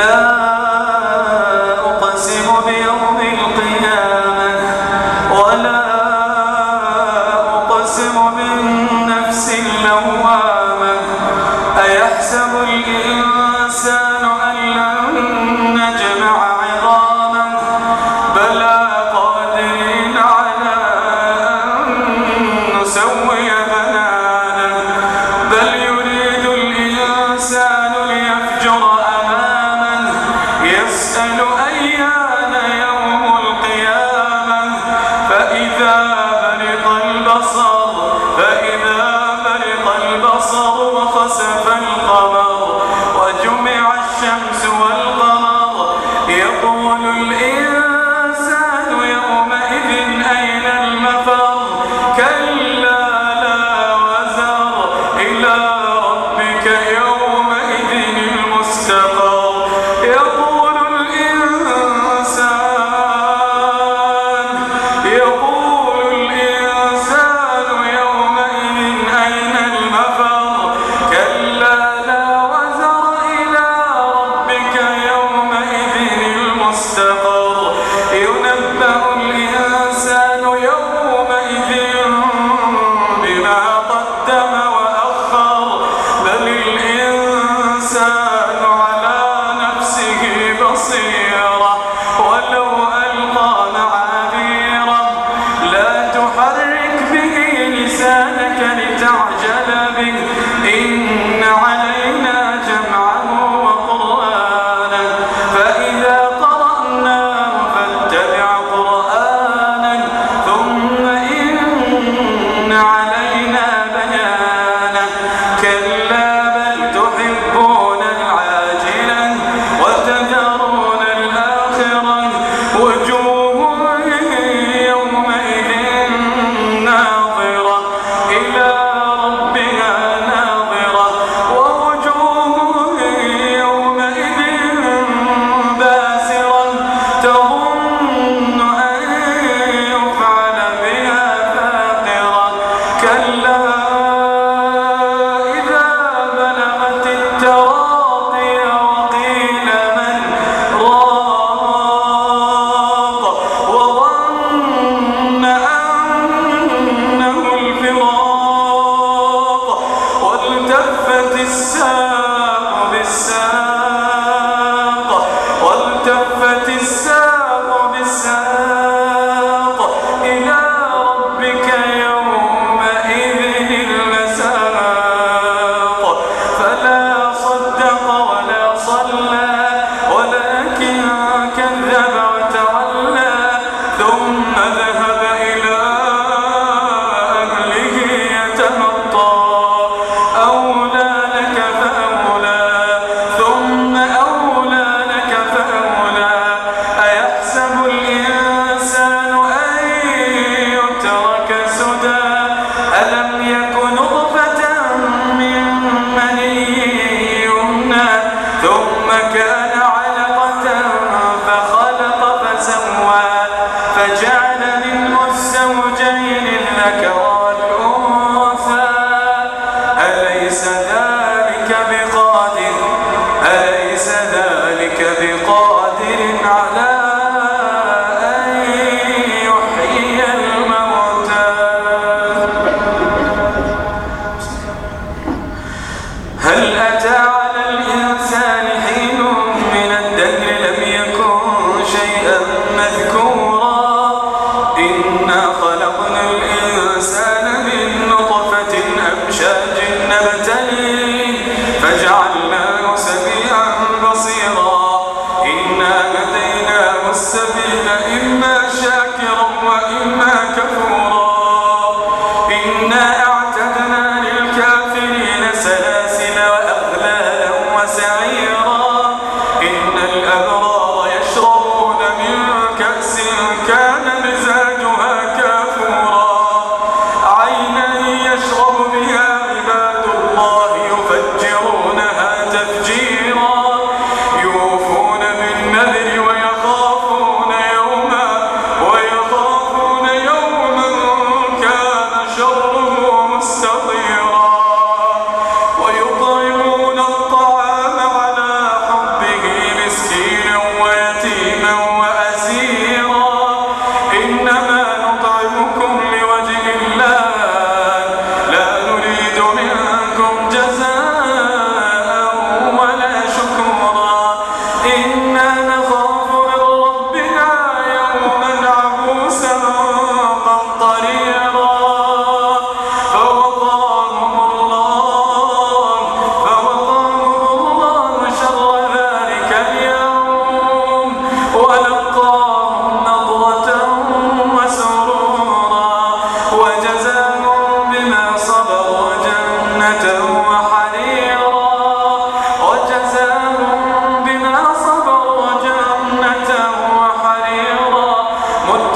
هل أتى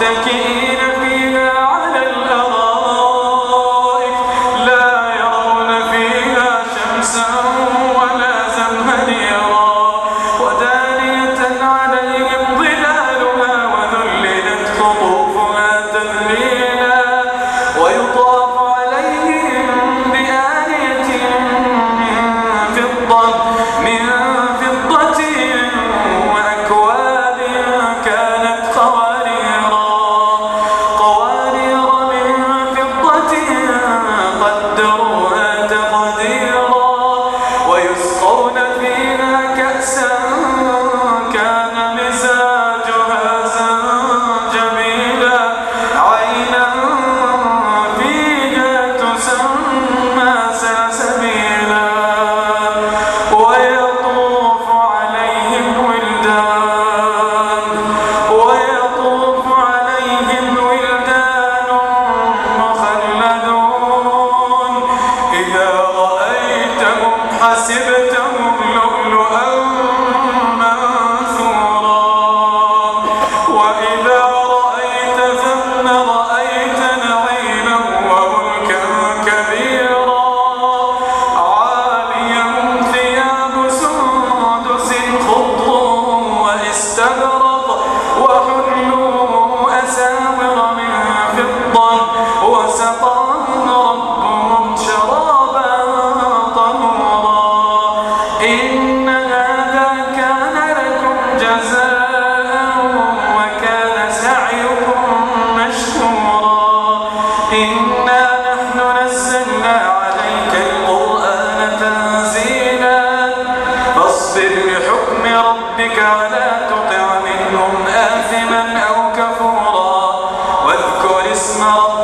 tem que ir. Oh.